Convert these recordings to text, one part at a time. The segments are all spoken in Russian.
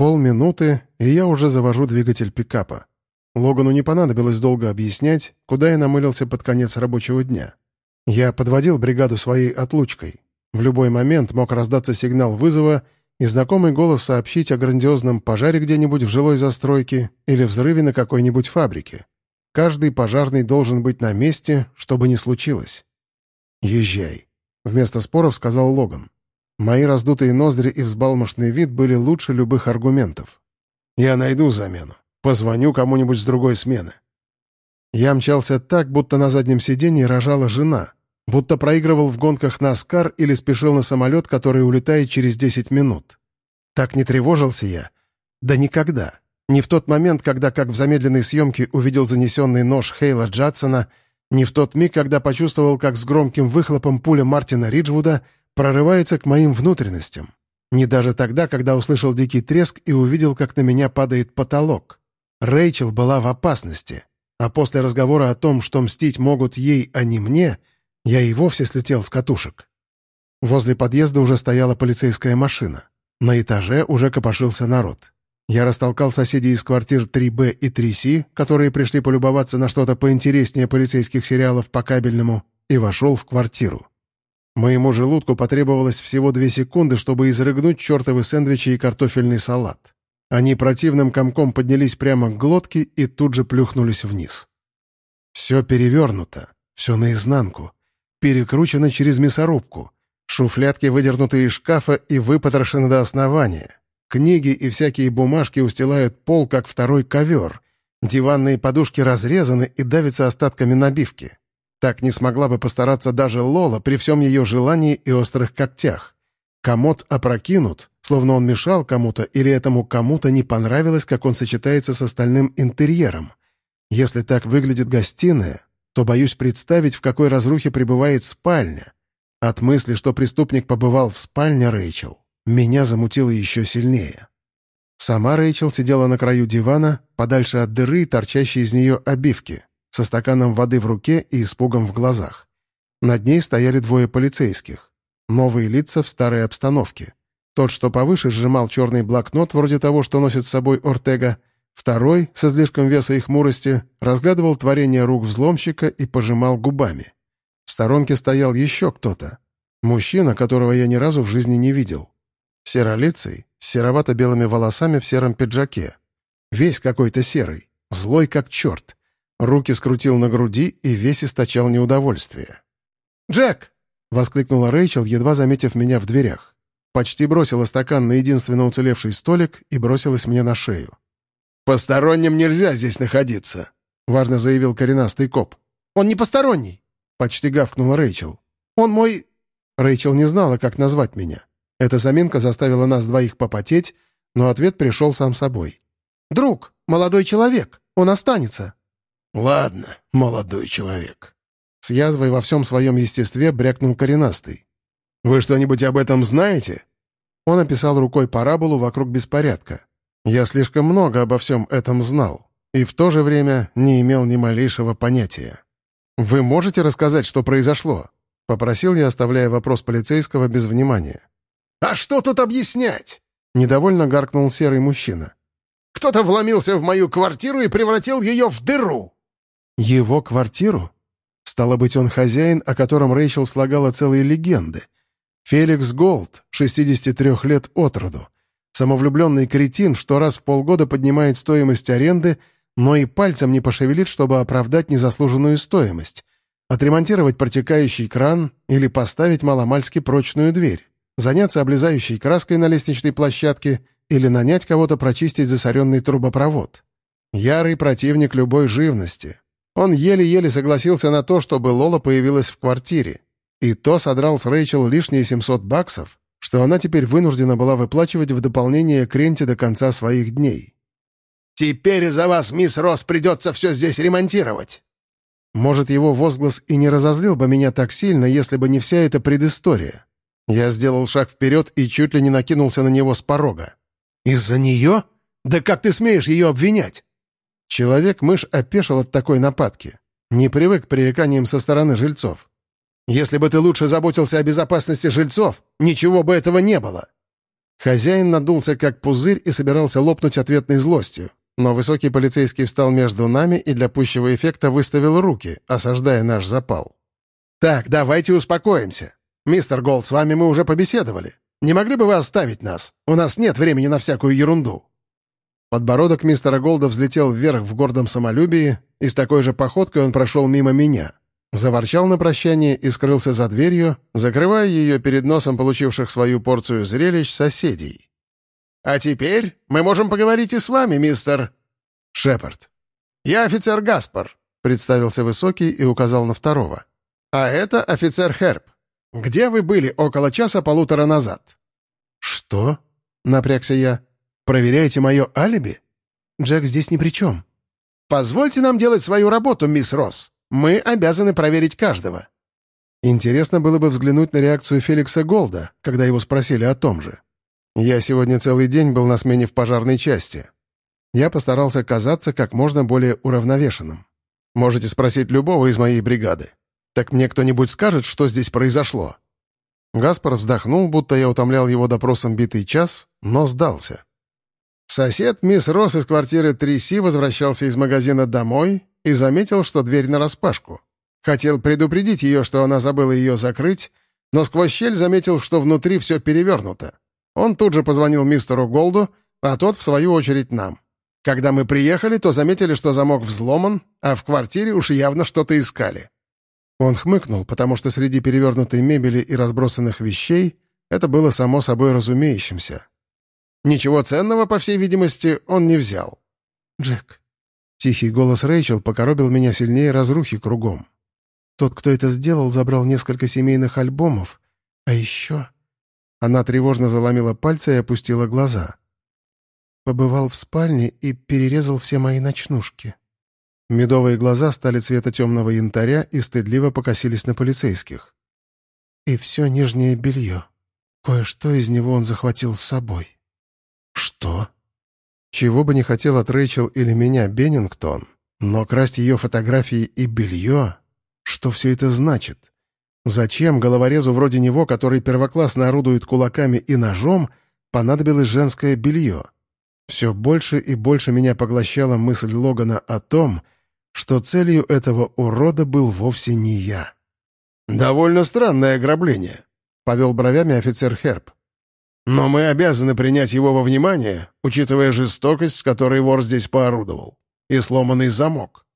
Полминуты, и я уже завожу двигатель пикапа. Логану не понадобилось долго объяснять, куда я намылился под конец рабочего дня. Я подводил бригаду своей отлучкой. В любой момент мог раздаться сигнал вызова и знакомый голос сообщить о грандиозном пожаре где-нибудь в жилой застройке или взрыве на какой-нибудь фабрике. Каждый пожарный должен быть на месте, чтобы не случилось. «Езжай», — вместо споров сказал Логан. Мои раздутые ноздри и взбалмошный вид были лучше любых аргументов. «Я найду замену. Позвоню кому-нибудь с другой смены». Я мчался так, будто на заднем сиденье рожала жена, будто проигрывал в гонках Наскар или спешил на самолет, который улетает через 10 минут. Так не тревожился я. Да никогда. Не в тот момент, когда, как в замедленной съемке, увидел занесенный нож Хейла Джадсона, не в тот миг, когда почувствовал, как с громким выхлопом пуля Мартина Риджвуда прорывается к моим внутренностям. Не даже тогда, когда услышал дикий треск и увидел, как на меня падает потолок. Рэйчел была в опасности. А после разговора о том, что мстить могут ей, а не мне, я и вовсе слетел с катушек. Возле подъезда уже стояла полицейская машина. На этаже уже копошился народ. Я растолкал соседей из квартир 3Б и 3С, которые пришли полюбоваться на что-то поинтереснее полицейских сериалов по кабельному, и вошел в квартиру. Моему желудку потребовалось всего две секунды, чтобы изрыгнуть чертовы сэндвичи и картофельный салат. Они противным комком поднялись прямо к глотке и тут же плюхнулись вниз. Все перевернуто, все наизнанку, перекручено через мясорубку, шуфлятки выдернуты из шкафа и выпотрошены до основания. Книги и всякие бумажки устилают пол, как второй ковер. Диванные подушки разрезаны и давятся остатками набивки. Так не смогла бы постараться даже Лола при всем ее желании и острых когтях. Комод опрокинут, словно он мешал кому-то или этому кому-то не понравилось, как он сочетается с остальным интерьером. Если так выглядит гостиная, то боюсь представить, в какой разрухе пребывает спальня. От мысли, что преступник побывал в спальне Рэйчел, меня замутило еще сильнее. Сама Рэйчел сидела на краю дивана, подальше от дыры, торчащей из нее обивки, со стаканом воды в руке и испугом в глазах. Над ней стояли двое полицейских. Новые лица в старой обстановке. Тот, что повыше, сжимал черный блокнот, вроде того, что носит с собой Ортега. Второй, со слишком веса и хмурости, разглядывал творение рук взломщика и пожимал губами. В сторонке стоял еще кто-то. Мужчина, которого я ни разу в жизни не видел. Серолицый, с серовато-белыми волосами в сером пиджаке. Весь какой-то серый, злой как черт. Руки скрутил на груди и весь источал неудовольствие. «Джек!» — воскликнула Рэйчел, едва заметив меня в дверях. Почти бросила стакан на единственно уцелевший столик и бросилась мне на шею. «Посторонним нельзя здесь находиться», — важно заявил коренастый коп. «Он не посторонний», — почти гавкнула Рэйчел. «Он мой...» Рэйчел не знала, как назвать меня. Эта заминка заставила нас двоих попотеть, но ответ пришел сам собой. «Друг, молодой человек, он останется». «Ладно, молодой человек», с язвой во всем своем естестве брякнул коренастый. «Вы что-нибудь об этом знаете?» Он описал рукой параболу вокруг беспорядка. Я слишком много обо всем этом знал и в то же время не имел ни малейшего понятия. «Вы можете рассказать, что произошло?» — попросил я, оставляя вопрос полицейского без внимания. «А что тут объяснять?» — недовольно гаркнул серый мужчина. «Кто-то вломился в мою квартиру и превратил ее в дыру!» «Его квартиру?» Стало быть, он хозяин, о котором Рэйчел слагала целые легенды. Феликс Голд, 63 лет от роду. Самовлюбленный кретин, что раз в полгода поднимает стоимость аренды, но и пальцем не пошевелит, чтобы оправдать незаслуженную стоимость. Отремонтировать протекающий кран или поставить маломальски прочную дверь. Заняться облезающей краской на лестничной площадке или нанять кого-то прочистить засоренный трубопровод. Ярый противник любой живности, он еле-еле согласился на то, чтобы Лола появилась в квартире. И то содрал с Рэйчел лишние 700 баксов, что она теперь вынуждена была выплачивать в дополнение к ренте до конца своих дней. «Теперь из-за вас, мисс Росс, придется все здесь ремонтировать!» Может, его возглас и не разозлил бы меня так сильно, если бы не вся эта предыстория. Я сделал шаг вперед и чуть ли не накинулся на него с порога. «Из-за нее? Да как ты смеешь ее обвинять? Человек-мышь опешил от такой нападки. Не привык к пререканиям со стороны жильцов. «Если бы ты лучше заботился о безопасности жильцов, ничего бы этого не было!» Хозяин надулся как пузырь и собирался лопнуть ответной злостью. Но высокий полицейский встал между нами и для пущего эффекта выставил руки, осаждая наш запал. «Так, давайте успокоимся. Мистер Голд, с вами мы уже побеседовали. Не могли бы вы оставить нас? У нас нет времени на всякую ерунду». Подбородок мистера Голда взлетел вверх в гордом самолюбии, и с такой же походкой он прошел мимо меня. Заворчал на прощание и скрылся за дверью, закрывая ее перед носом получивших свою порцию зрелищ соседей. «А теперь мы можем поговорить и с вами, мистер...» «Шепард». «Я офицер Гаспар», — представился Высокий и указал на второго. «А это офицер Херб. Где вы были около часа-полутора назад?» «Что?» — напрягся я. «Проверяете мое алиби?» «Джек здесь ни при чем». «Позвольте нам делать свою работу, мисс Росс. Мы обязаны проверить каждого». Интересно было бы взглянуть на реакцию Феликса Голда, когда его спросили о том же. Я сегодня целый день был на смене в пожарной части. Я постарался казаться как можно более уравновешенным. Можете спросить любого из моей бригады. Так мне кто-нибудь скажет, что здесь произошло?» Гаспар вздохнул, будто я утомлял его допросом битый час, но сдался. Сосед мисс Росс из квартиры 3Си возвращался из магазина домой и заметил, что дверь нараспашку. Хотел предупредить ее, что она забыла ее закрыть, но сквозь щель заметил, что внутри все перевернуто. Он тут же позвонил мистеру Голду, а тот, в свою очередь, нам. Когда мы приехали, то заметили, что замок взломан, а в квартире уж явно что-то искали. Он хмыкнул, потому что среди перевернутой мебели и разбросанных вещей это было само собой разумеющимся. Ничего ценного, по всей видимости, он не взял. «Джек». Тихий голос Рэйчел покоробил меня сильнее разрухи кругом. Тот, кто это сделал, забрал несколько семейных альбомов, а еще... Она тревожно заломила пальцы и опустила глаза. Побывал в спальне и перерезал все мои ночнушки. Медовые глаза стали цвета темного янтаря и стыдливо покосились на полицейских. И все нижнее белье. Кое-что из него он захватил с собой. Что? Чего бы не хотел от Рэйчел или меня Беннингтон, но красть ее фотографии и белье... Что все это значит? Зачем головорезу вроде него, который первоклассно орудует кулаками и ножом, понадобилось женское белье? Все больше и больше меня поглощала мысль Логана о том, что целью этого урода был вовсе не я. «Довольно странное ограбление», — повел бровями офицер Херб. «Но мы обязаны принять его во внимание, учитывая жестокость, с которой вор здесь поорудовал, и сломанный замок.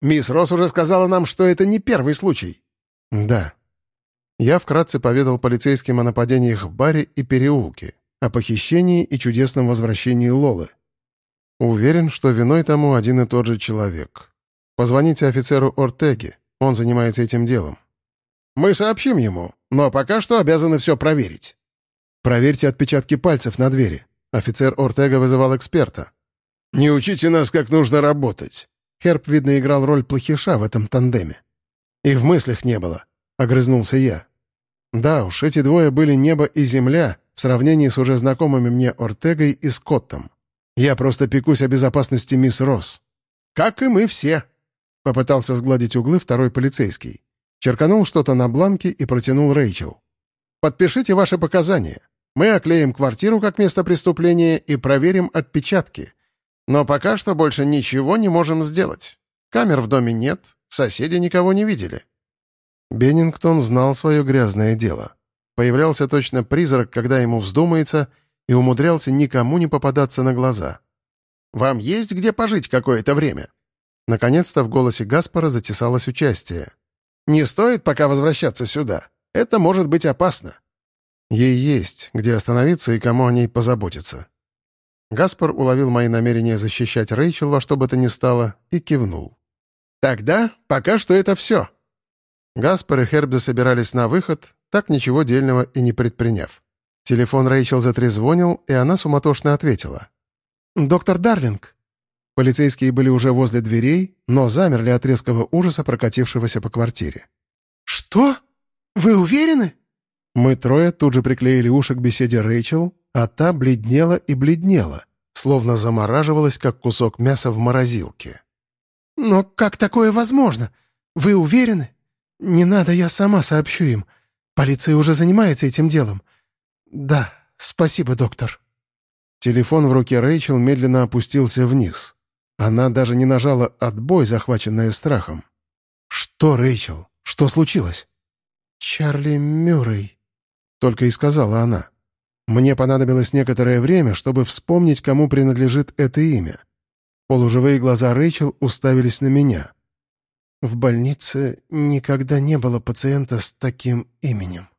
Мисс Росс уже сказала нам, что это не первый случай». «Да». Я вкратце поведал полицейским о нападениях в баре и переулке, о похищении и чудесном возвращении Лолы. Уверен, что виной тому один и тот же человек. Позвоните офицеру Ортеге, он занимается этим делом. Мы сообщим ему, но пока что обязаны все проверить. Проверьте отпечатки пальцев на двери. Офицер Ортега вызывал эксперта. Не учите нас, как нужно работать. Херб, видно, играл роль плохиша в этом тандеме. И в мыслях не было, — огрызнулся я. Да уж, эти двое были небо и земля в сравнении с уже знакомыми мне Ортегой и Скоттом. Я просто пекусь о безопасности мисс Росс. Как и мы все. Попытался сгладить углы второй полицейский. Черканул что-то на бланке и протянул Рэйчел. «Подпишите ваши показания. Мы оклеим квартиру как место преступления и проверим отпечатки. Но пока что больше ничего не можем сделать. Камер в доме нет, соседи никого не видели». Беннингтон знал свое грязное дело. Появлялся точно призрак, когда ему вздумается, и умудрялся никому не попадаться на глаза. «Вам есть где пожить какое-то время?» Наконец-то в голосе Гаспара затесалось участие. «Не стоит пока возвращаться сюда. Это может быть опасно». Ей есть, где остановиться и кому о ней позаботиться. Гаспар уловил мои намерения защищать Рэйчел во что бы то ни стало и кивнул. «Тогда пока что это все». Гаспар и Херб собирались на выход, так ничего дельного и не предприняв. Телефон Рэйчел затрезвонил, и она суматошно ответила. «Доктор Дарлинг, Полицейские были уже возле дверей, но замерли от резкого ужаса, прокатившегося по квартире. «Что? Вы уверены?» Мы трое тут же приклеили уши к беседе Рэйчел, а та бледнела и бледнела, словно замораживалась, как кусок мяса в морозилке. «Но как такое возможно? Вы уверены?» «Не надо, я сама сообщу им. Полиция уже занимается этим делом. Да, Спасибо, доктор». Телефон в руке Рэйчел медленно опустился вниз. Она даже не нажала «отбой», захваченная страхом. «Что, Рэйчел? Что случилось?» «Чарли Мюррей», — только и сказала она. Мне понадобилось некоторое время, чтобы вспомнить, кому принадлежит это имя. Полуживые глаза Рэйчел уставились на меня. «В больнице никогда не было пациента с таким именем».